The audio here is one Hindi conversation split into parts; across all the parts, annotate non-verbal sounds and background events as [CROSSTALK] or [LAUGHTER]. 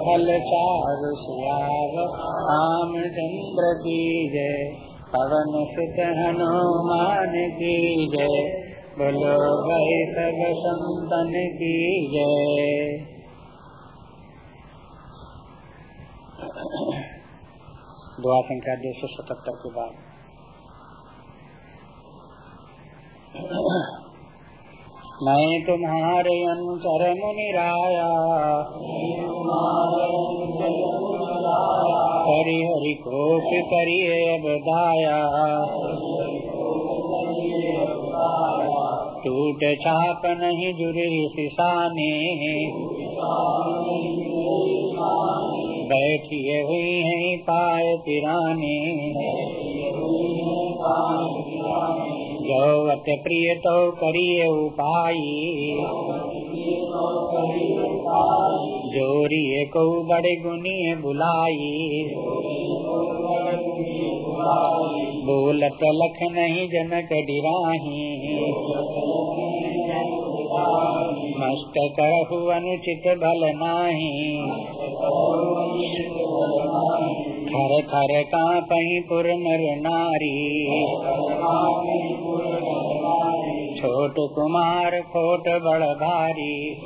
फल चार सुयाव रामचंद्र की जय। पवन सुत हनुमान की जय। बोलो भाई सब संतन की जय। दुआ संख्या दो सौ सतहत्तर के बाद। मैं तुम्हारे अनुचर मुनिराया हरि हरि कोप करिए अब दाया टूट छाप नहीं जुड़े सिसाने। बैठिए हुई है पाए पिराने। जो प्रिय तो करिए उपाय। जोरिए को बड़े गुनिए बुलाई। बोलत लख नहीं जनक डिराही। मस्त करहु अनुचित बल नाही। थर थर कापही पुर नर नारी। छोट कुमार खोट बड़ भारी।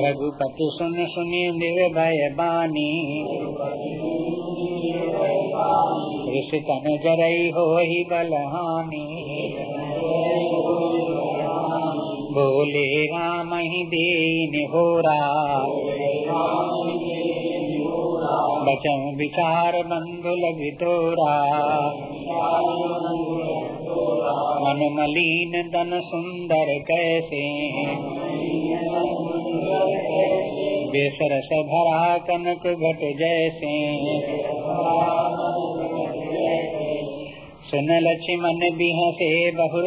रघुपति सुन सुनी निर्भय बानी। ऋषितन जरई हो ही बलहानी। बोले राम ही दीन होरा। बचन विचार बंधु लगी तोरा मन मलिन दन सुंदर कैसे बेसरस भरा कनक घट जैसे सुन लक्ष्मण बिहसे बहुर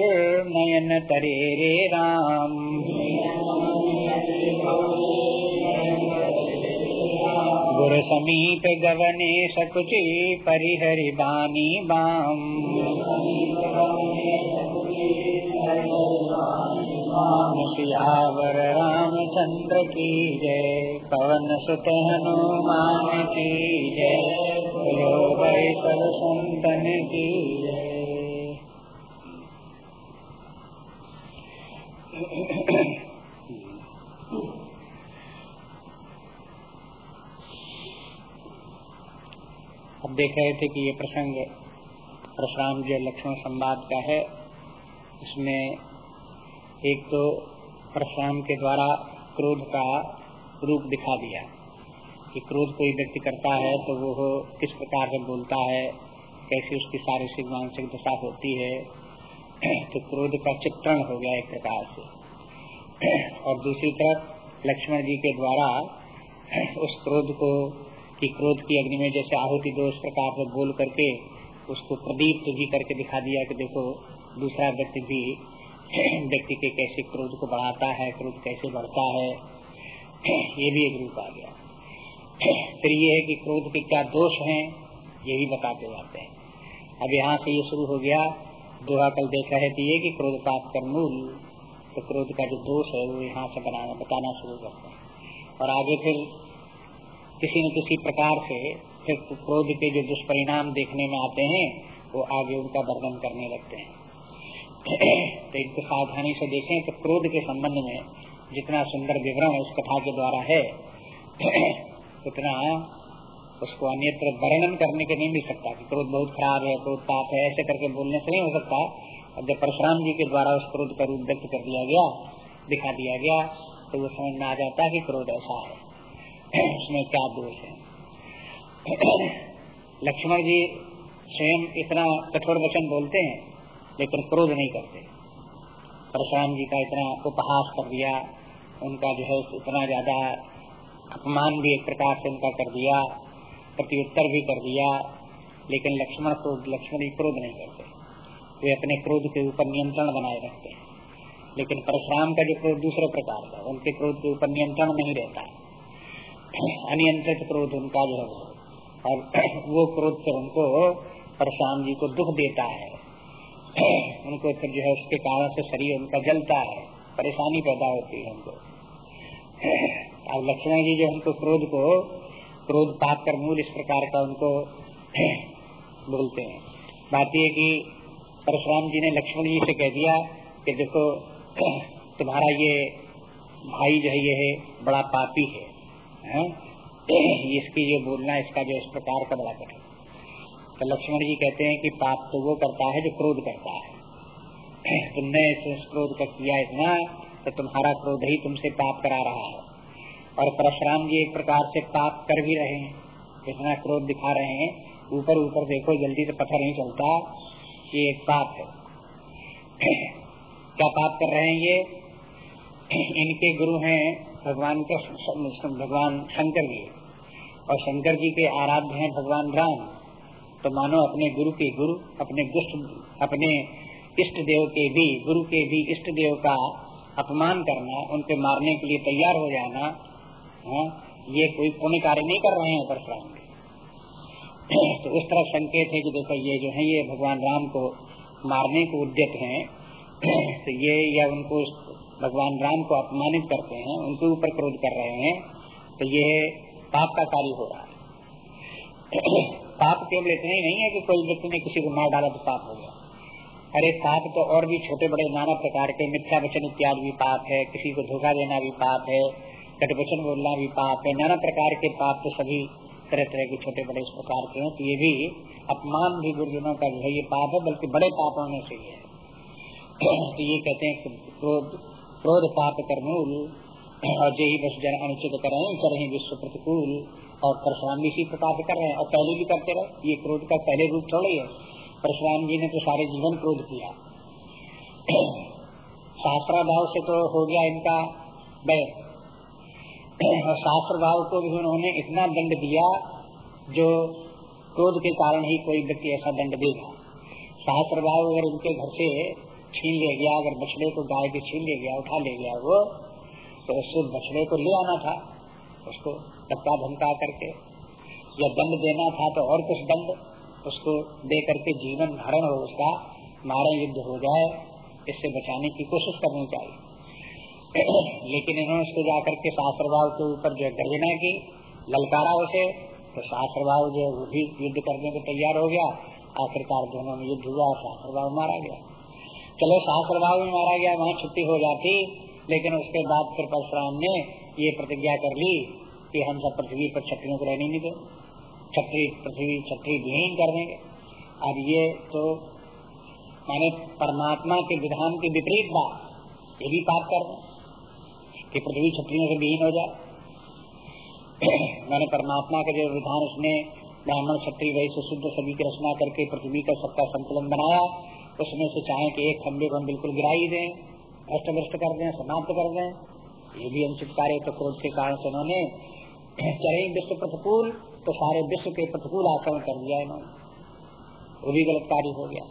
नयन तरे रे राम गुर समीप गवने सकुचि परिहरि बानी बाम सियावर रामचंद्र की जय, पवन सुत हनुमान की जय सर संतन की जय। अब देख रहे थे कि ये प्रसंग परशुराम जी लक्ष्मण संवाद का है। इसमें एक तो परशुराम के द्वारा क्रोध का रूप दिखा दिया कि क्रोध कोई व्यक्ति करता है तो वो किस प्रकार से बोलता है, कैसी उसकी शारीरिक मानसिक दशा होती है तो क्रोध का चित्रण हो गया एक प्रकार से। और दूसरी तरफ़ लक्ष्मण जी के द्वारा उस क्रोध को कि क्रोध की अग्नि में जैसे आहुति दो उस प्रकार से बोल करके उसको प्रदीप्त भी करके दिखा दिया कि देखो, दूसरा व्यक्ति भी [CLEARS THROAT] व्यक्ति के कैसे क्रोध को बढ़ाता है, क्रोध कैसे बढ़ता है, [CLEARS THROAT] ये भी एक रूप आ गया। [CLEARS THROAT] फिर ये है कि क्रोध के क्या दोष हैं ये भी बताते जाते हैं। अब यहाँ से ये शुरू हो गया। दोहा कल देख रहे थे ये कि क्रोध पाप कर मूल तो क्रोध का जो दोष है वो यहाँ से बनाना, बताना शुरू करते हैं। और आगे फिर किसी न किसी प्रकार से फिर क्रोध के जो दुष्परिणाम देखने में आते हैं, वो आगे उनका वर्णन करने लगते हैं। तो इनको सावधानी से देखें तो क्रोध के संबंध में जितना सुंदर विवरण उस कथा के द्वारा है, उतना उसको अन्यत्र वर्णन करने के नहीं मिल सकता कि क्रोध बहुत खराब है, क्रोध पाप है, ऐसे करके बोलने से नहीं हो सकता। और जब परशुराम जी के द्वारा उस क्रोध का रूप व्यक्त कर दिया गया, दिखा दिया गया तो वो समझ में आ जाता है कि क्रोध ऐसा है। उसमें क्या दोष है? [CLEARS THROAT] लक्ष्मण जी स्वयं इतना कठोर वचन बोलते हैं, लेकिन क्रोध नहीं करते। परशुराम जी का इतना उपहास कर दिया, उनका जो है इतना ज़्यादा अपमान भी एक प्रकार से उनका कर दिया, प्रत्युत्तर भी कर दिया, लेकिन लक्ष्मण को लक्ष्मण जी क्रोध नहीं करते। वे अपने क्रोध के ऊपर नियंत्रण बनाए रखते हैं। लेकिन परशुराम का जो क्रोध दूसरे प्रकार का उनके क्रोध के ऊपर नियंत्रण नहीं रहता। अनियंत्रित क्रोध उनका जो है और [CLEARS THROAT] वो क्रोध फिर उनको परशुराम जी को दुख देता है। [CLEARS THROAT] उनको फिर जो है उसके कारण से शरीर उनका जलता है परेशानी पैदा होती है उनको। [CLEARS THROAT] अब लक्ष्मण जी जो उनको क्रोध को क्रोध पाप कर मूल इस प्रकार का उनको बोलते हैं। बात यह कि परशुराम जी ने लक्ष्मण जी से कह दिया कि देखो तुम्हारा ये भाई जो है ये बड़ा पापी है, है? [CLEARS THROAT] इसकी जो बोलना इसका जो इस प्रकार का बड़ा कठिन तो लक्ष्मण जी कहते हैं कि पाप तो वो करता है जो क्रोध करता है। [CLEARS THROAT] तुमने इस क्रोध का किया इतना तो तुम्हारा क्रोध ही तुमसे पाप करा रहा है। और परशुराम जी एक प्रकार से पाप कर भी रहे हैं, इतना क्रोध दिखा रहे हैं। ऊपर ऊपर देखो, जल्दी से पत्थर नहीं चलता, ये एक पाप है। [CLEARS THROAT] क्या पाप कर रहे हैं ये? इनके गुरु हैं भगवान के भगवान शंकर जी। और शंकर जी के आराध्य हैं भगवान राम। तो मानो अपने गुरु के गुरु, अपने दुष्ट, अपने इष्ट देव के भी, गुरु के भी इष्ट देव का अपमान करना, उनके मारने के लिए तैयार हो जाना, है, ये कोई पुण्य कार्य नहीं कर रहे हैं परशुराम तो उस तरफ़ संकेत है कि देखो ये जो है, ये भगवान राम को मारने को उद्यत हैं। तो ये या उनको भगवान राम को अपमानित करते हैं, उनके ऊपर क्रोध कर रहे हैं तो ये पाप का कार्य हो रहा है। [CLEARS THROAT] पाप केवल इतने ही नहीं है कि कोई व्यक्ति ने किसी को मार डाला तो पाप हो गया। अरे, पाप तो और भी छोटे बड़े नाना प्रकार के मिथ्या वचन इत्यादि भी पाप है, किसी को धोखा देना भी पाप है कटवचन बोलना भी पाप है, नाना प्रकार के पाप तो सभी तरह तरह के छोटे बड़े इस प्रकार के हैं तो ये भी अपमान भी गुरुजनों का जो है, ये पाप है, बल्कि बड़े पापों में से है। [CLEARS THROAT] तो ये कहते हैं क्रोध क्रोध पाप कर मूल और जय बस जन अनुचित करें करें विश्व प्रतिकूल, और परशुराम भी इसी प्रकार कर रहे हैं, और पहले भी करते रहे, ये क्रोध का पहले रूप थोड़ा है परशुराम जी ने तो सारे जीवन क्रोध किया। [CLEARS THROAT] शास्त्रा भाव से तो हो गया इनका बैर [CLEARS THROAT] और शास्त्र भाव को भी उन्होंने इतना दंड दिया, जो क्रोध के कारण ही कोई व्यक्ति ऐसा दंड देगा। शास्त्र भाव अगर उनके घर से छीन ले गया, अगर बछड़े को गाय के छीन ले गया, उठा ले गया वो तो उससे बछड़े को ले आना था, उसको धक्का धमका करके, या दंड देना था तो और कुछ दंड, उसको दे करके जीवन हरण हो उसका मारे युद्ध हो जाए, इससे बचाने की कोशिश करनी चाहिए। [CLEARS THROAT] लेकिन इन्होंने उसको जाकर के शास्त्रभाव के ऊपर जो गर्जना की, ललकारा उसे तो शास्त्रभाव जो वो भी युद्ध करने को तैयार हो गया, आखिरकार दोनों में युद्ध हुआ शास्त्रभाव मारा गया। चलो शास्त्रभाव में मारा गया वहाँ छुट्टी हो जाती, लेकिन उसके बाद फिर परशुराम ने ये प्रतिज्ञा कर ली कि हम सब पृथ्वी पर छत्रियों को रहने नहीं देंगे। छत्री पृथ्वी छत्री विहीन कर देंगे। अब ये तो माने परमात्मा के विधान के विपरीत बात, ये भी पाप कर दें कि पृथ्वी छत्रियों से विहीन हो जाए। [CLEARS THROAT] मैंने परमात्मा का जो विधान उसने ब्राह्मण छत्री वही से शुद्ध, सभी की रचना करके पृथ्वी का सबका संतुलन बनाया उसमें से चाहे कि एक खंबे को हम बिल्कुल गिरा ही दें भ्रष्ट भ्रष्ट कर दें, समाप्त कर दें। ये भी अनुचित कार्य तो क्रोध के कारण से उन्होंने [CLEARS THROAT] चढ़े विश्व प्रतिकूल तो सारे विश्व के प्रतिकूल आचरण कर दिया इन्होंने। वो भी गलत कार्य हो गया।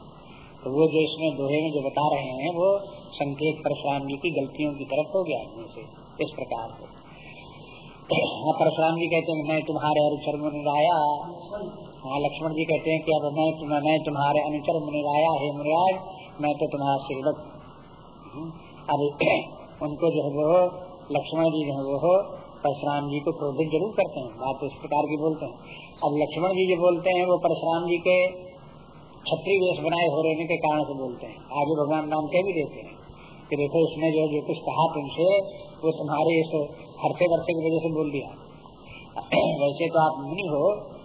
तो वो जो इसमें दोहे में जो बता रहे हैं, वो संकेत परशुराम जी की गलतियों की तरफ़ हो गया से, इस प्रकार से। [CLEARS THROAT] हाँ परशुराम जी कहते हैं, मैं तुम्हारे अनुचर मुनिराया हाँ लक्ष्मण जी कहते हैं कि अब मैं तुम, मैं तुम्हारे अनुचर मुनिराया है मुनिराज मैं तो तुम्हारा सेवक अब [CLEARS THROAT] उनको जो है वो लक्ष्मण जी जो है वो परशुराम जी को क्रोधित ज़रूर करते हैं। बात इस प्रकार की बोलते हैं। अब लक्ष्मण जी जो बोलते हैं वो परशुराम जी के छत्री वेश बनाए हो रहने के कारण से बोलते हैं। आगे भगवान राम कह भी देते हैं कि देखो इसने जो जो कुछ कहा तुमसे वो तुम्हारे इस हरते वर्षे की वजह से बोल दिया। [CLEARS THROAT] वैसे तो आप मुनि हो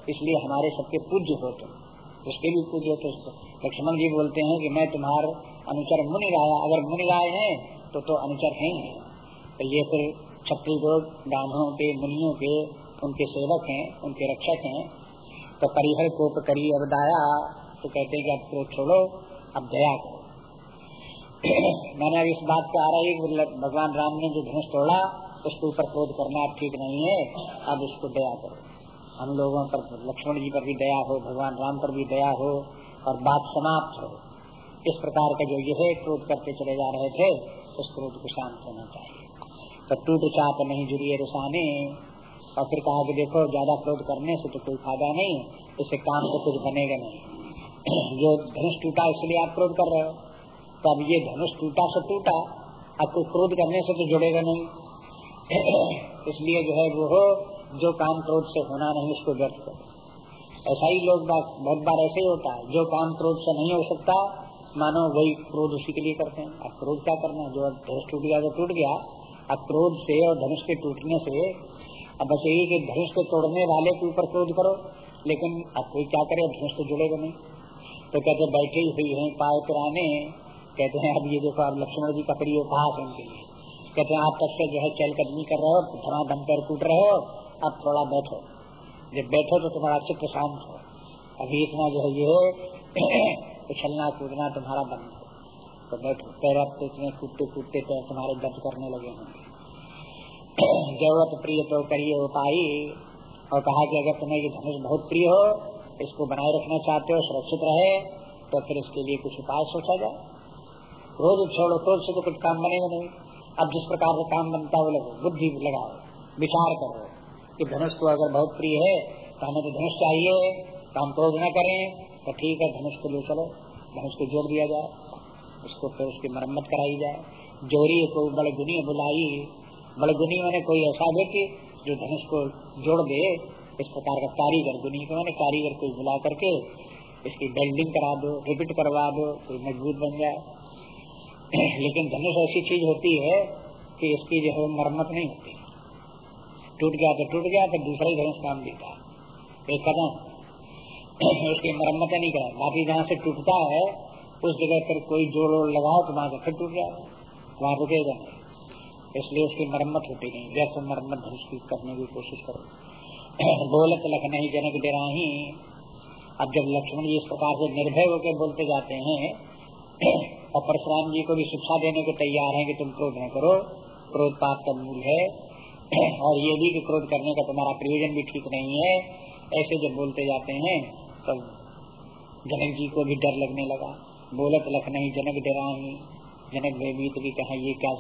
इसलिए हमारे सबके पूज्य हो। तुम उसके भी पूज्य हो तो लक्ष्मण जी बोलते हैं कि मैं तुम्हारे अनुचर मुनि राया अगर मुनि राय है तो तो अनुचर है तो ये फिर छत्री लोग ब्राह्मणों के, मुनियों के, उनके सेवक हैं, उनके रक्षक हैं। तो परिहर कोप करी, अब दाया। तो कहते हैं कि अब क्रोध छोड़ो, अब दया करो। [CLEARS THROAT] मैंने अब इस बात पे आ रहा है भगवान राम ने जो धनुष तोड़ा, उसके ऊपर क्रोध करना ठीक नहीं है। अब इसको दया करो। हम लोगों पर लक्ष्मण जी पर भी दया हो, भगवान राम पर भी दया हो और बात समाप्त हो। इस प्रकार का जो यह क्रोध करते चले जा रहे थे, उस क्रोध को शांत होना चाहिए। तो टूट चाप नहीं जुड़ी रुसाने। और फिर कहा कि देखो, ज़्यादा क्रोध करने से तो कोई फ़ायदा नहीं, इससे काम तो कुछ बनेगा नहीं। [CLEARS THROAT] जो धनुष टूटा, इसलिए आप क्रोध कर रहे हो। तो अब ये धनुष टूटा से टूटा, अब कोई क्रोध करने से तो जुड़ेगा नहीं। [CLEARS THROAT] इसलिए जो है वो जो काम क्रोध से होना नहीं, उसको व्यर्थ कर ऐसा ही लोग बहुत बार ऐसे ही होता है, जो काम क्रोध से नहीं हो सकता, मानो वही क्रोध उसी के लिए करते हैं। अब क्रोध क्या करना है? जो धनुष टूट गया तो टूट गया, अब क्रोध से और धनुष के टूटने से, अब बस यही कि धनुष के तोड़ने वाले के ऊपर क्रोध करो, लेकिन अब कोई क्या करे? धनुष तो जुड़ेगा नहीं। तो कहते बैठे ही हुई है पाए पुराने, कहते हैं, अब ये देखो, अब लक्ष्मण जी का प्रिय उपहास उनके लिए। कहते हैं, आप तक से जो है चल कदमी कर रहे हो थोड़ा दम पैर कूट रहे हो अब थोड़ा बैठो। जब बैठो तो तुम्हारा चित्त शांत हो। अभी इतना जो है ये [CLEARS THROAT] उछलना कूदना तुम्हारा बंद हो। तो बैठो। पैर अब तो इतने कूदते कूदते पैर तुम्हारे दर्द करने लगे होंगे। [CLEARS THROAT] ज़रूरत प्रिय तो करिए उपाय। और कहा कि अगर तुम्हें ये धनुष बहुत प्रिय हो, इसको बनाए रखना चाहते हो, सुरक्षित रहे तो फिर इसके लिए कुछ उपाय सोचा जाए। रोज छोड़ो, क्रोध से तो कुछ काम बनेगा नहीं। अब जिस प्रकार का काम बनता है वो लगो। बुद्धि लगाओ। विचार करो। कि धनुष को अगर बहुत प्रिय है तो हमें तो धनुष चाहिए। तो हम क्रोध न करें तो ठीक है, धनुष को ले चलो। धनुष को जोड़ दिया जाए, उसको फिर उसकी मरम्मत कराई जाए। जोड़ी को बड़े गुनी बुलाई। बड़े गुनी मैंने कोई ऐसा व्यक्ति जो धनुष को जोड़ दे, इस प्रकार का कारीगर, गुनी को मैंने कारीगर को बुला करके इसकी बेल्डिंग करा दो, रिपीट करवा दो, कोई मज़बूत बन जाए। [CLEARS THROAT] लेकिन धनुष ऐसी चीज़ होती है कि इसकी जो है मरम्मत नहीं होती। टूट गया तो टूट गया तो दूसरा ही धनुष काम देता है। एक कदम। [CLEARS THROAT] उसकी मरम्मत नहीं करा। बाकी जहाँ से टूटता है, उस जगह पर कोई जोड़ लगाओ तो वहाँ से फिर टूट जाए वहाँ रुकेगा इसलिए उसकी मरम्मत होती नहीं। जैसे मरम्मत धनुष की करने की कोशिश करो। [CLEARS THROAT] बोलत लख नहीं जनक ही अब जब लक्ष्मण जी इस प्रकार से निर्भय होकर बोलते जाते हैं, [CLEARS THROAT] और परशुराम जी को भी शिक्षा देने को तैयार है कि तुम क्रोध न करो। क्रोध पाप का मूल है। [COUGHS] और ये भी कि क्रोध करने का तुम्हारा प्रयोजन भी ठीक नहीं है। ऐसे जब बोलते जाते हैं, तब जनक जी को भी डर लगने लगा। बोलत लख नहीं, जनक डरा जनक भयभीत भी कहा, ये क्या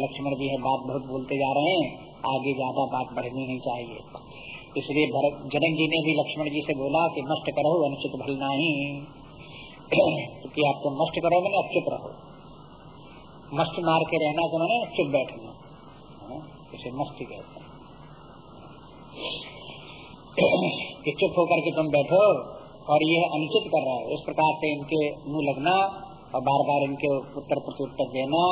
लक्ष्मण जी है, बात बहुत बोलते जा रहे हैं, आगे ज़्यादा बात बढ़नी नहीं चाहिए। इसलिए जनक जी ने भी लक्ष्मण जी से बोला कि नष्ट करो, अनुचित भलना ही [COUGHS] क्योंकि तो आपको मस्त करो मैंने चुप रहो। मस्त मार के रहना तो मैंने चुप बैठना इसे मस्ती कहते हैं। कि चुप होकर के तुम बैठो और ये अनुचित कर रहा है। इस प्रकार से इनके मुँह लगना और बार बार इनके उत्तर प्रत्युत्तर देना,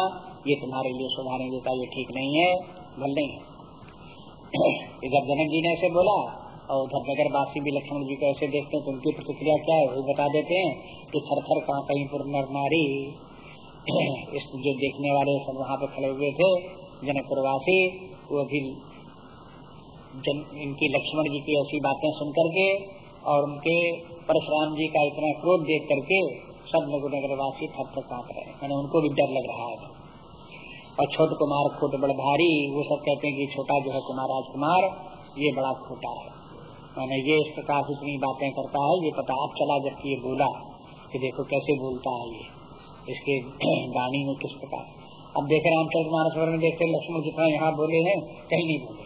ये तुम्हारे लिए नहीं देता ये ठीक नहीं है भल नहीं इधर जनक जी ने ऐसे बोला और उधर नगर वासी भी लक्ष्मण जी को ऐसे देखते हैं तो उनकी प्रतिक्रिया क्या है? वो बता देते हैं कि थर थर कहाँ कहीं पर नारी इस जो देखने वाले सब वहाँ पे खड़े हुए थे जनकपुर वासी वो भी जन, इनकी लक्ष्मण जी की ऐसी बातें सुन करके और उनके परशुराम जी का इतना क्रोध देख करके सब नगर वासी थर थर काँप रहे। मैंने उनको भी डर लग रहा है। और छोट कुमार खोट बड़ भारी, वो सब कहते हैं कि छोटा जो है कुमार राजकुमार, ये बड़ा खोटा है। मैंने ये इस प्रकार से इतनी बातें करता है, ये पता आप चला जबकि ये बोला कि देखो कैसे बोलता है ये। इसके [CLEARS THROAT] गानी में किस प्रकार? अब देख हैं हम मानस में देखते लक्ष्मण जितना यहाँ बोले हैं, कहीं नहीं बोले।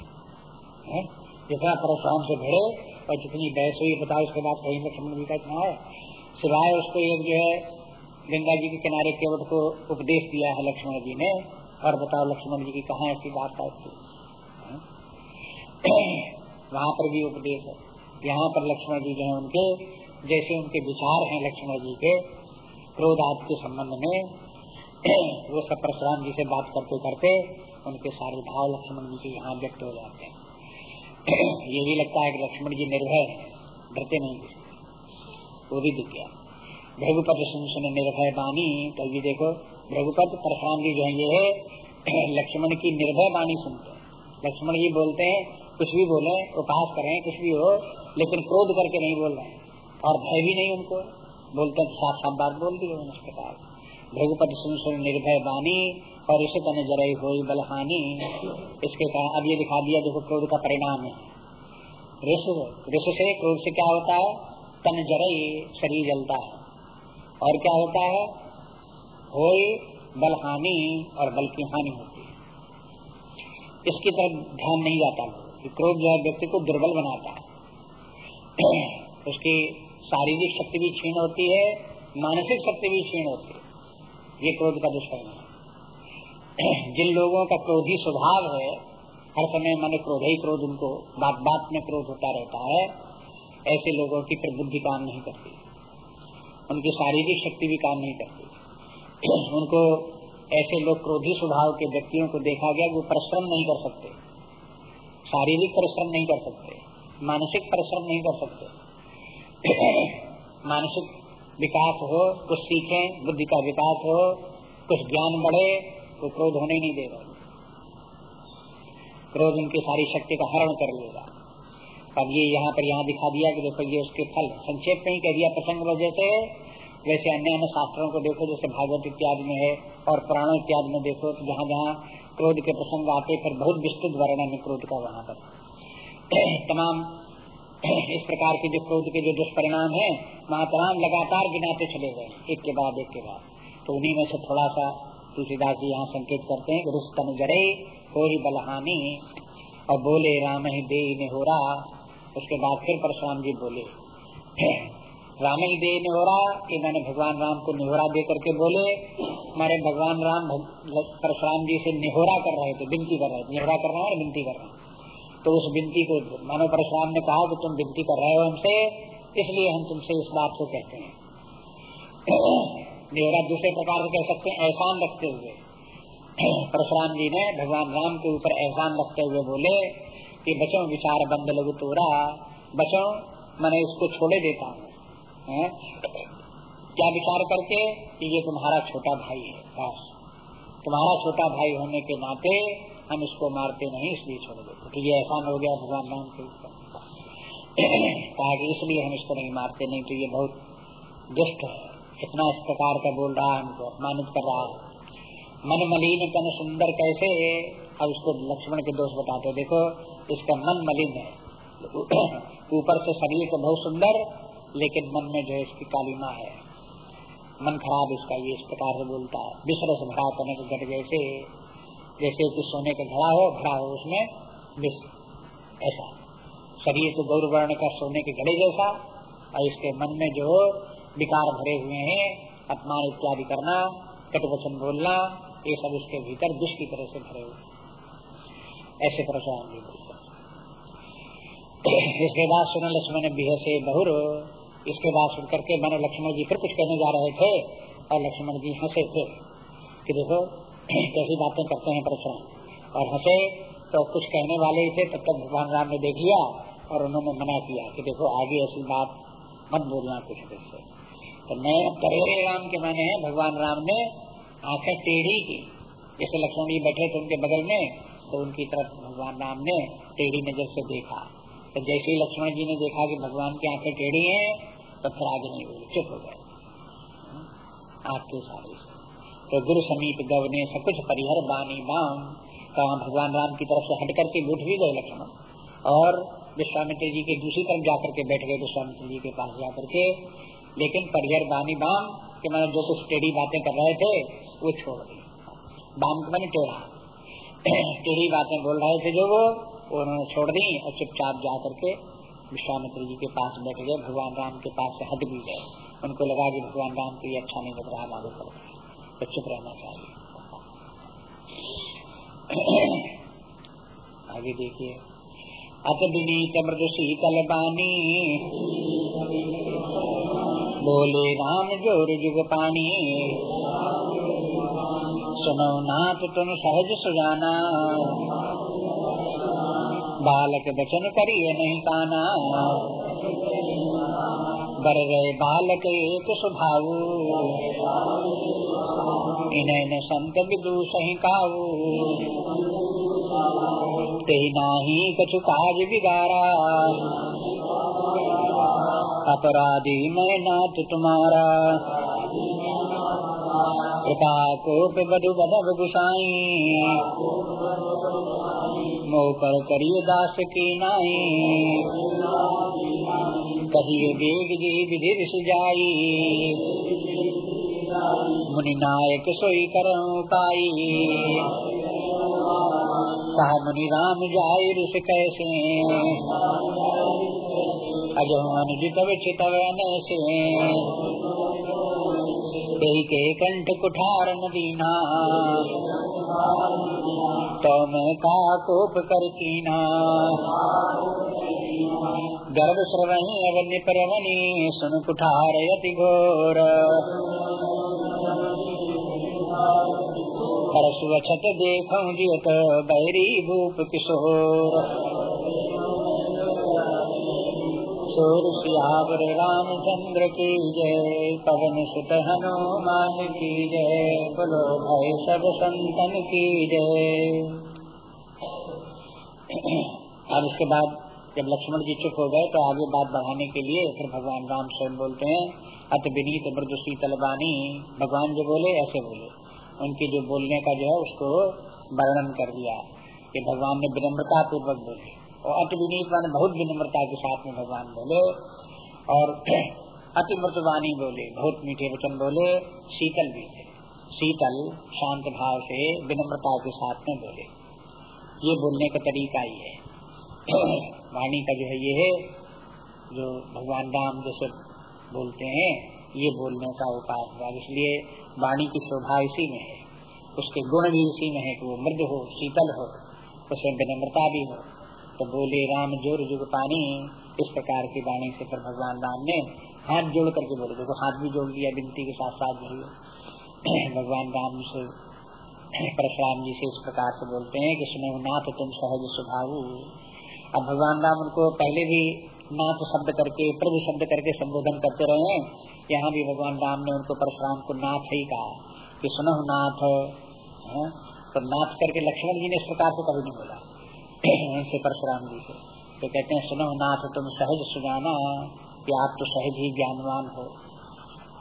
जितना परेशान से भरे और जितनी बहस हुई, बताओ उसके बाद कहीं लक्ष्मण जी का इतना है। सिवाय उसको एक जो है, गंगा जी के किनारे केवट को उपदेश दिया है लक्ष्मण जी ने, और बताओ लक्ष्मण जी की कहा ऐसी बात है [CLEARS THROAT] वहाँ पर भी उपदेश है। यहाँ पर लक्ष्मण जी जो है उनके, जैसे उनके विचार हैं लक्ष्मण जी के क्रोध आदि के संबंध में वो सब परशुराम जी से बात करते करते उनके सारे भाव लक्ष्मण जी के यहाँ व्यक्त हो जाते हैं। [CLEARS THROAT] ये भी लगता है कि लक्ष्मण जी निर्भय, डरते नहीं वो भी दिख गया। भृगुपत सुन निर्भय बानी तो ये देखो भृगुपत परशुराम जी जो है, ये है [CLEARS THROAT] लक्ष्मण की निर्भय बानी सुनते लक्ष्मण जी बोलते हैं, कुछ भी बोले, उपहास करें, कुछ भी हो, लेकिन क्रोध करके नहीं बोल रहे और भय भी नहीं उनको। बोलते साफ़ साफ़ बात बोल दी प्रकार भृगुपति सुन सुन निर्भय बानी और इसे तने जरई हो बलहानी। इसके कारण अब ये दिखा दिया, देखो क्रोध का परिणाम है। ऋष से, क्रोध से क्या होता है? तन जरई शरीर जलता है। और क्या होता है? हो बलहानी और बल की हानि होती है। इसकी तरफ़ ध्यान नहीं जाता कि क्रोध जो है व्यक्ति को दुर्बल बनाता है। [CLEARS THROAT] उसकी शारीरिक शक्ति भी क्षीण होती है, मानसिक शक्ति भी क्षीण होती है। ये क्रोध का दुष्परिणाम [CLEARS THROAT] जिन लोगों का क्रोधी स्वभाव है, हर समय मन क्रोध ही क्रोध, उनको बात बात में क्रोध होता रहता है, ऐसे लोगों की फिर बुद्धि काम नहीं करती। उनकी शारीरिक शक्ति भी काम नहीं करती। [CLEARS THROAT] उनको ऐसे लोग क्रोधी स्वभाव के व्यक्तियों को देखा गया वो परिश्रम नहीं कर सकते। शारीरिक परिश्रम नहीं कर सकते। मानसिक परिश्रम नहीं कर सकते। [CLEARS THROAT] मानसिक विकास हो, कुछ सीखें, बुद्धि का विकास हो, कुछ ज्ञान बढ़े तो क्रोध होने नहीं देगा। क्रोध उनकी सारी शक्ति का हरण कर लेगा। अब ये यहाँ पर यहाँ दिखा दिया कि देखो ये उसके फल संक्षेप में ही कह दिया, प्रसंग वजह से वैसे अन्य अन्य शास्त्रों को देखो, जैसे भागवत इत्यादि में है, और पुराणों इत्यादि में देखो तो जहाँ जहाँ क्रोध के प्रसंग आते फिर बहुत विस्तृत वर्णन है क्रोध का वहाँ पर। [CLEARS THROAT] तमाम इस प्रकार के जो क्रोध के जो दुष्परिणाम है वहाँ तमाम लगातार गिनाते चले गए, एक के बाद, एक के बाद। तो उन्हीं में से थोड़ा सा तुलसीदास जी यहाँ संकेत करते हैं रुस्तन जरे हो ही बलहानी और बोले, राम ही दे निहोरा उसके बाद फिर परशुराम जी बोले, राम ही दे निहोरा ये मैंने भगवान राम को निहोरा दे करके बोले। हमारे भगवान राम परशुराम जी से निहोरा कर रहे थे, विनती कर रहे थे, निहोरा कर रहे हैं और विनती कर रहे हैं। तो उस विनती को मानो परशुराम ने कहा कि तुम विनती कर रहे हो हमसे, इसलिए हम तुमसे इस बात को कहते हैं। निहोरा दूसरे प्रकार से कह सकते हैं, एहसान रखते हुए। परशुराम जी ने भगवान राम के ऊपर एहसान रखते हुए बोले कि बचो विचार बंद लघु तोरा, बचो, मैंने इसको छोड़े देता हूँ। क्या विचार करके कि ये तुम्हारा छोटा भाई है? तुम्हारा छोटा भाई होने के नाते हम इसको मारते नहीं, इसलिए छोड़ देते। तो ये एहसान हो गया, भगवान राम के ऊपर कहा। कि इसलिए हम इसको नहीं मारते, नहीं तो ये बहुत दुष्ट है। इतना इस प्रकार का बोल रहा है, हमको अपमानित कर रहा है। मन मलिन तन सुंदर कैसे? अब इसको लक्ष्मण के दोष बताते देखो, इसका मन मलिन है। [CLEARS THROAT] ऊपर से शरीर तो बहुत सुंदर, लेकिन मन में जो है इसकी कालीमा है। मन खराब इसका, ये इस प्रकार से बोलता है। विश्व से भरा करने के घट जैसे जैसे कि सोने का घड़ा हो भरा हो उसमें ऐसा। शरीर तो गौर वर्ण का सोने के घड़े जैसा, और इसके मन में जो विकार भरे हुए हैं, अपमान इत्यादि करना, कटवचन बोलना, ये सब इसके भीतर विष की तरह से भरे हुए ऐसे परेशान इसके बाद सुन लक्ष्मण बिह से बहुर, इसके बाद सुन करके मैंने लक्ष्मण जी फिर कुछ कहने जा रहे थे, और लक्ष्मण जी हंसे थे कि देखो कैसी बातें करते हैं परशुराम और हंसे तो कुछ कहने वाले ही थे, तब तक भगवान राम ने देख लिया और उन्होंने मना किया कि देखो, आगे ऐसी बात मत बोलना कुछ से। तो मैं करेरे राम के माने भगवान राम ने आँखें टेढ़ी की। जैसे लक्ष्मण जी बैठे थे उनके बगल में तो उनकी तरफ़ भगवान राम ने टेढ़ी नज़र से देखा। तो जैसे ही लक्ष्मण जी ने देखा कि भगवान की आँखें टेढ़ी हैं तो फिर आगे नहीं बोले। चुप हो गए। आपके सारे तो गुरु समीप गवने सब कुछ परिहर बानी बाम कहा भगवान राम की तरफ़ से हट करके लुट भी गए लक्ष्मण। और विश्वामित्र जी के दूसरी तरफ़ जाकर के बैठ गए विश्वामित्र जी के पास जाकर के। लेकिन परिहर बानी बाम के मैंने जो कुछ टेढ़ी बातें कर रहे थे, वो छोड़ दी बाम को मैंने टेढ़ा [CLEARS THROAT] टेढ़ी बातें बोल रहे थे जो वो उन्होंने छोड़ दी और चुपचाप जा करके विश्वामित्र जी के पास बैठ गए। भगवान राम के पास से हट भी गए। उनको लगा कि भगवान राम को ये अच्छा नहीं लग रहा कर तो चुप रहना चाहिए। [CLEARS THROAT] आगे देखिए। अत विनीत मृद शीतल बानी बोले राम ज़ोर जुग पानी। सुनो नाथ तुम सहज सुजाना। बालक बचन करिए नहीं काना। बर रहे बालक एक स्वभाव इन्हें संत विदु सही काऊ नाही कछु काज बिगारा अपराधी मैं नाथ तुम्हारा कृपा कोप बधु बधब गुसाई। मोह पर करिए दास की नाई। कहिए वेग जी विधि जाई मुनि नायक सोई कर पाई। कहा मुनि राम जाय ऋष कैसे? अजो अनुजित चितव से के कंठ कुठार नदीना। तो मैं का कोप कर कीना गर्भ श्रवणी अवन्य परवनी सुन कुठार यति घोर। परशुवछत देखूँ जियत बैरी भूप किशोर सूर सियावर रामचंद्र की जय, पवन सुत हनुमान की जय, बोलो भाई सब संतन की जय। अब इसके बाद जब लक्ष्मण जी चुप हो गए तो आगे बात बढ़ाने के लिए फिर भगवान राम स्वयं बोलते हैं, अत विनीत मृदु शीतल बानी भगवान जो बोले, ऐसे बोले। उनके जो बोलने का जो है उसको वर्णन कर दिया। कि भगवान ने विनम्रता पूर्वक बोले। और अति विनीत मान बहुत विनम्रता के साथ में भगवान बोले। और [CLEARS THROAT] अति मृतवाणी बोले, बहुत मीठे वचन बोले, शीतल भी थे। शीतल शांत भाव से विनम्रता के साथ में बोले। ये बोलने का तरीका ही है। [CLEARS THROAT] वाणी का जो है ये है, जो भगवान राम जैसे बोलते हैं, ये बोलने का उपाय हुआ। इसलिए वाणी की शोभा इसी में है। उसके गुण भी इसी में है कि वो मृद हो, शीतल हो उसमें विनम्रता भी हो। तो बोले, राम, ज़ोर, जुग पानी। इस प्रकार की वाणी से फिर भगवान राम ने हाथ जोड़ करके बोले। देखो, हाथ भी जोड़ दिया बिनती के साथ साथ भैया भगवान राम से, परशुराम जी से इस प्रकार से बोलते हैं कि सुनो नाथ, तुम सहज स्वभाव अब भगवान राम उनको पहले भी नाथ शब्द करके, प्रभु शब्द करके संबोधन करते रहे हैं, यहाँ भी भगवान राम ने उनको परशुराम को नाथ ही कहा कि सुनो नाथ, है? तो नाथ करके लक्ष्मण जी ने इस प्रकार से कभी नहीं बोला। उनसे परशुराम जी से। तो कहते हैं, सुनो नाथ, तुम सहज सुजाना कि आप तो सहज ही ज्ञानवान हो।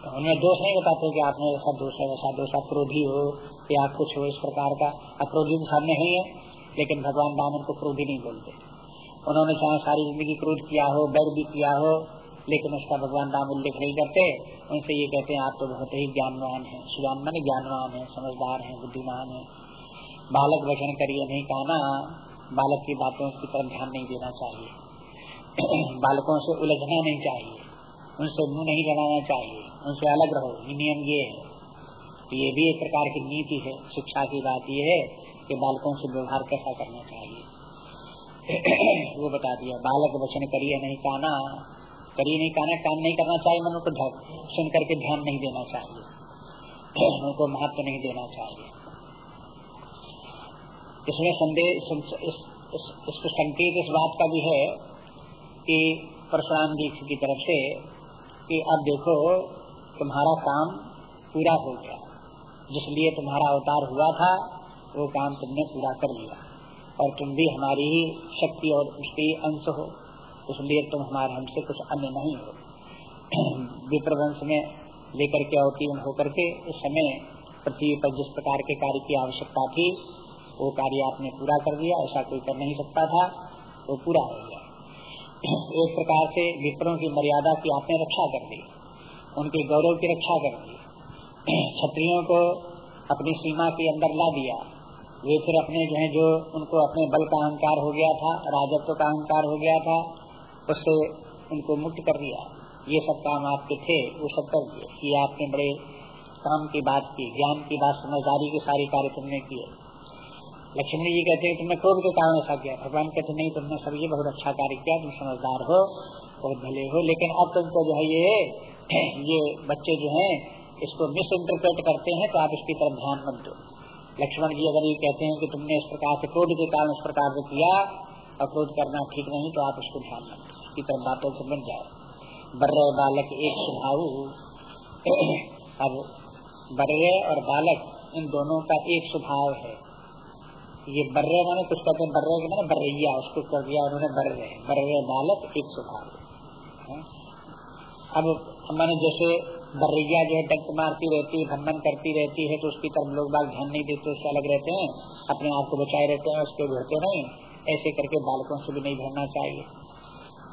तो उन्हें दोष नहीं बताते कि आपने ऐसा दोष है, वैसा दोष, क्रोधी हो या कुछ हो इस प्रकार का। अक्रोधी तो सामने ही है, लेकिन भगवान राम उनको क्रोधी नहीं बोलते। उन्होंने चाहे सारी ज़िंदगी क्रोध किया हो, बैर भी किया हो, लेकिन उसका भगवान राम उल्लेख नहीं करते, उनसे ये कहते हैं, आप तो बहुत ही ज्ञानवान है, सुजान मन ज्ञानवान है, समझदार है, बुद्धिमान है। बालक वचन करिए नहीं कहना, बालक की बातों की तरफ़ ध्यान नहीं देना चाहिए। [CLEARS THROAT] बालकों से उलझना नहीं चाहिए, उनसे मुँह नहीं लगाना चाहिए, उनसे अलग रहो ये नियम ये है। तो ये भी एक प्रकार की नीति है, शिक्षा की बात ये है कि बालकों से व्यवहार कैसा करना चाहिए। वो बता दिया बालक वचन करिए नहीं कहना करिए नहीं कहना काम नहीं करना चाहिए मन को सुन करके ध्यान नहीं देना चाहिए। उनको महत्व नहीं देना चाहिए। इसमें संदेश इस, इस, संकेत इस बात का भी है कि परशुराम जी की तरफ़ से कि अब देखो तुम्हारा काम पूरा हो गया। जिसलिए तुम्हारा अवतार हुआ था वो काम तुमने पूरा कर लिया। और तुम भी हमारी ही शक्ति और उसके अंश हो। इसलिए तुम हमारे हमसे कुछ अन्य नहीं हो। [CLEARS THROAT] विप्रवंश में लेकर के अवतीर्ण होकर के उस समय पृथ्वी पर जिस प्रकार के कार्य की आवश्यकता थी, वो कार्य आपने पूरा कर दिया, ऐसा कोई कर नहीं सकता था, वो पूरा हो गया। [CLEARS THROAT] एक प्रकार से विप्रों की मर्यादा की आपने रक्षा कर दी, उनके गौरव की रक्षा कर दी। [CLEARS THROAT] क्षत्रियों को अपनी सीमा के अंदर ला दिया वे फिर अपने जो है जो उनको अपने बल का अहंकार हो गया था, राजत्व का अहंकार हो गया था, उससे उनको मुक्त कर दिया। ये सब काम आपके थे, वो सब कर दिए। ये आपने बड़े काम की बात की, ज्ञान की बात समझदारी के सारे कार्य तुमने किए। लक्ष्मण जी कहते हैं, तुमने क्रोध के कारण ऐसा किया। भगवान कहते, नहीं, तुमने सब ये बहुत अच्छा कार्य किया, तुम समझदार हो, बहुत भले हो, लेकिन अब तुमको जो है ये [CLEARS THROAT] ये बच्चे जो हैं, इसको मिस इंटरप्रेट करते हैं तो आप इसकी तरफ़ ध्यान मत दो। लक्ष्मण जी अगर ये कहते हैं कि तुमने इस प्रकार से क्रोध के कारण इस प्रकार से किया और क्रोध करना ठीक नहीं तो आप इसको ध्यान मत दो की तरफ़ बातों से बन जाए बर्रे बालक एक स्वभाव अब बर्रे और बालक इन दोनों का एक स्वभाव है। ये बर्रे मैंने कुछ कहते हैं, बर्रे के मैंने बर्रैया, उसको कर दिया उन्होंने बर्रे। बर्रे बालक एक स्वभाव अब मैंने जैसे बर्रैया जो है डंक मारती रहती है भ्रमण करती रहती है तो उसकी तरफ़ लोग बाग ध्यान नहीं देते, उससे अलग रहते हैं, अपने आप को बचाए रहते हैं, उसके भिड़ते नहीं। ऐसे करके बालकों से भी नहीं भरना चाहिए।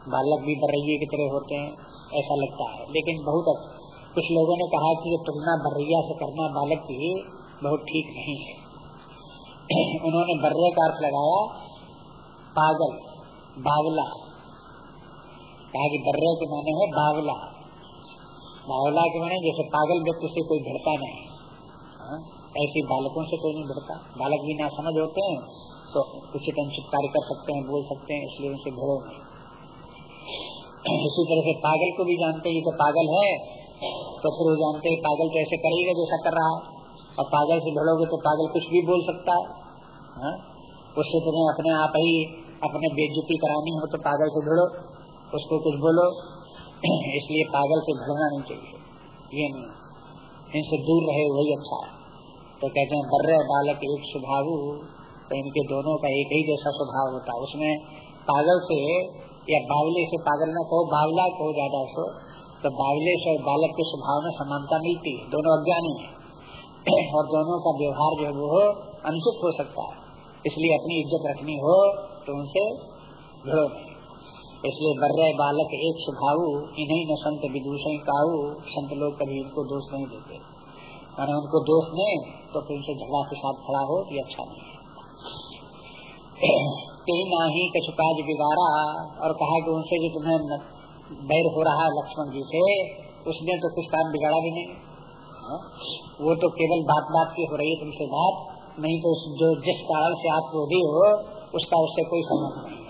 बालक भी बर्रैये की तरह होते हैं, ऐसा लगता है। लेकिन बहुत कुछ लोगों ने कहा कि ये तुलना बर्रैया से करना बालक की बहुत ठीक नहीं है। [CLEARS THROAT] उन्होंने बर्रे का अर्थ लगाया, पागल, बावला। कहा कि बर्रे के माने है बावला। बावला के मैंने जैसे पागल व्यक्ति से कोई भिड़ता नहीं। हाँ? ऐसे बालकों से कोई नहीं भिड़ता। बालक भी ना समझ होते हैं तो उचित अनुचित कार्य कर सकते हैं, बोल सकते हैं, इसलिए उनसे भिड़ो नहीं। इसी तरह से पागल को भी जानते हैं तो पागल है तो फिर वो जानते हैं पागल तो ऐसे करेगा जैसा कर रहा है। और पागल से भिड़ोगे तो पागल कुछ भी बोल सकता है। हाँ? उससे तुम्हें अपने आप ही अपने बेजुती करानी हो तो पागल से भिड़ो, उसको कुछ बोलो। इसलिए पागल से भिड़ना नहीं चाहिए। ये नहीं इनसे दूर रहे, वही अच्छा है। तो कहते हैं, बर्रे बालक एक स्वभाव तो इनके दोनों का एक ही जैसा स्वभाव होता है। उसमें पागल से या बावले से पागल न कहो, बावला कहो ज़्यादा सो तो बावले से और बालक के स्वभाव में समानता मिलती है। दोनों अज्ञानी है। [CLEARS THROAT] और दोनों का व्यवहार जो है, वो अनुचित हो सकता है। इसलिए अपनी इज़्ज़त रखनी हो तो उनसे भिड़ो इसलिए बर्रे बालक एक सुखाऊ, इन्हीं न संत विदूषण काऊ, संत लोग कभी इनको दोष नहीं देते। मैंने उनको दोष दे तो फिर उनसे झगड़ा के साथ खड़ा हो तो अच्छा नहीं है। कहीं ना ही कछु काज बिगाड़ा, और कहा कि उनसे जो तुम्हें बैर हो रहा है लक्ष्मण जी से, उसने तो कुछ काम बिगाड़ा भी नहीं। हाँ? वो तो केवल बात बात की हो रही है तुमसे बात, नहीं तो जो जिस कारण से आप क्रोधी हो, उसका उससे कोई संबंध नहीं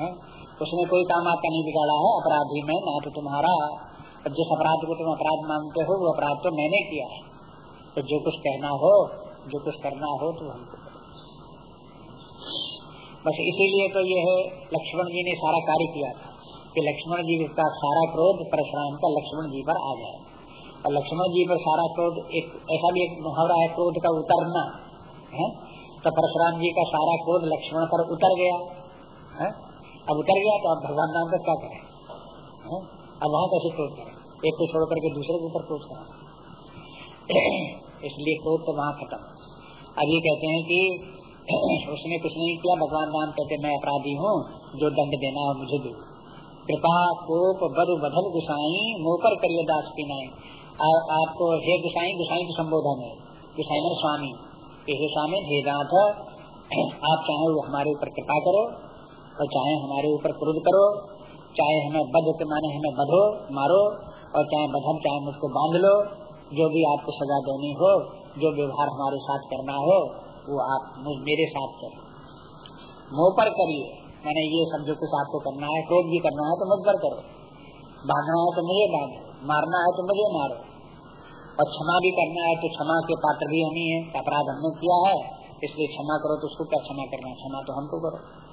है? उसने कोई काम आपका नहीं बिगाड़ा है, अपराधी में ना तो तुम्हारा जिस अपराध को तुम अपराध मानते हो, वो अपराध तो मैंने किया है। तो जो कुछ कहना हो, जो कुछ करना हो तो हमको बस इसीलिए तो ये है, लक्ष्मण जी ने सारा कार्य किया था। कि लक्ष्मण जी का सारा क्रोध परशुराम का लक्ष्मण जी पर आ जाए और लक्ष्मण जी पर सारा क्रोध, एक, ऐसा भी एक मुहावरा है, क्रोध का उतरना, है? तो परशुराम जी का सारा क्रोध लक्ष्मण पर उतर गया, है? अब उतर गया तो अब भगवान राम का क्या करें? अब वहाँ कैसे क्रोध करें? एक को छोड़ करके दूसरे के ऊपर क्रोध करें। [CLEARS THROAT] इसलिए क्रोध तो वहाँ खत्म। अब ये कहते हैं कि [CLEARS THROAT] उसने कुछ नहीं किया। भगवान राम कहते, मैं अपराधी हूँ, जो दंड देना है मुझे दो। कृपा कोप बद बधल गुसाई, मुँह पर करिए दास की नाई आपको हे गुसाई गुसाई को संबोधन है। गुसाई स्वामी। हे स्वामी, हे नाथ [CLEARS THROAT] आप चाहे हमारे ऊपर कृपा करो। और चाहे हमारे ऊपर क्रोध करो, चाहे हमें बध के माने हमें बधो, मारो, और चाहे बधन चाहे मुझको बाँध लो, जो भी आपको सजा देनी हो, जो व्यवहार हमारे साथ करना हो, वो आप मेरे साथ करो। मुँह पर करिए। मैंने ये सब जो कुछ आपको करना है, क्रोध भी करना है तो मुझ पर करो। बांधना है तो मुझे बांधो, मारना है तो मुझे मारो। और क्षमा भी करना है तो क्षमा के पात्र भी हम ही। अपराध हमने किया है, इसलिए क्षमा करो तो उसको क्या क्षमा करना क्षमा तो हमको करो।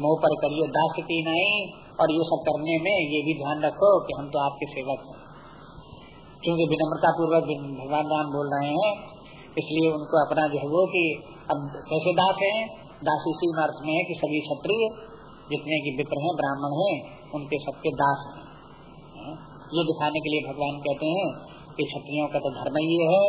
मुँह पर करिए दास की नहीं, और ये सब करने में ये भी ध्यान रखो कि हम तो आपके सेवक हैं। क्योंकि विनम्रता पूर्वक भगवान राम बोल रहे हैं, इसलिए उनको अपना जो है वो कि अब कैसे दास है? दास इसी अर्थ में है कि सभी क्षत्रिय जितने की विप्र हैं, ब्राह्मण हैं, उनके सबके दास हैं। ये दिखाने के लिए भगवान कहते हैं कि क्षत्रियों का तो धर्म ही है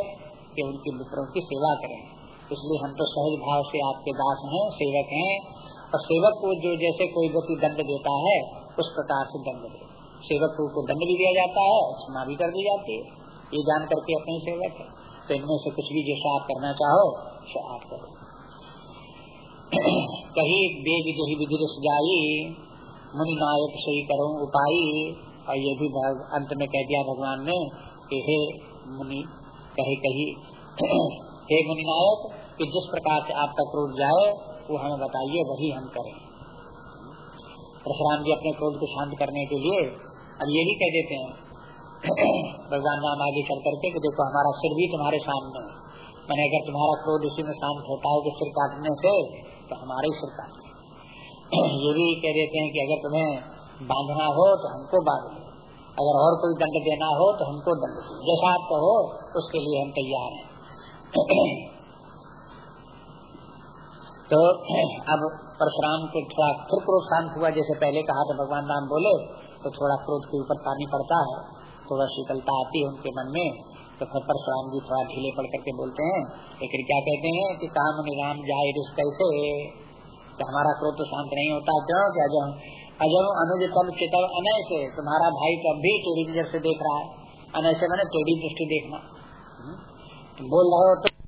कि उनकी मित्रों की सेवा करें। इसलिए हम तो सहज भाव से आपके दास हैं, सेवक हैं। और सेवक को जो जैसे कोई व्यक्ति दंड देता है, उस प्रकार से दंड दे। सेवक को दंड भी दिया जाता है, क्षमा भी कर दी जाती है। ये जान करके अपने सेवक है। तो इनमें से कुछ भी जैसा आप करना चाहो तो आप करो। [CLEARS THROAT] कही बेग जही विधि जाई, मुनि नायक सही करो उपाय। और ये भी अंत में कह दिया भगवान ने कि हे मुनि, कहे, कही, [CLEARS THROAT] हे मुनि नायक कि जिस प्रकार से आपका क्रोध जाए, वो हमें बताइए, वही हम करें। परशुराम जी अपने क्रोध को शांत करने के लिए अब ये भी कह देते हैं। भगवान राम आगे चल करके कि देखो, हमारा सिर भी तुम्हारे सामने है। मैंने अगर तुम्हारा क्रोध इसी में शांत होता हो कि सिर काटने से तो हमारे ही सिर काट [CLEARS THROAT] ये भी कह देते हैं कि अगर तुम्हें बांधना हो तो हमको बाँध लो अगर और कोई दंड देना हो तो हमको दंड जैसा आपको हो उसके लिए हम तैयार हैं। [CLEARS THROAT] तो अब परशुराम को थोड़ा फिर क्रोध शांत हुआ, जैसे पहले कहा था, भगवान राम बोले तो थोड़ा क्रोध के ऊपर पानी पड़ता है थोड़ा शीतलता आती है उनके मन में तो फिर परशुराम जी थोड़ा ढीले पड़ करके बोलते हैं लेकिन क्या कहते हैं कि काम निराम जाए कैसे तो हमारा क्रोध तो शांत नहीं होता, क्यों क्या जब अजम अनुज तब चितव अनय से, तुम्हारा भाई तब भी टेढ़ी नज़र से देख रहा है, अनय से मैंने टेढ़ी दृष्टि देखना हम्म? बोल रहे हो तो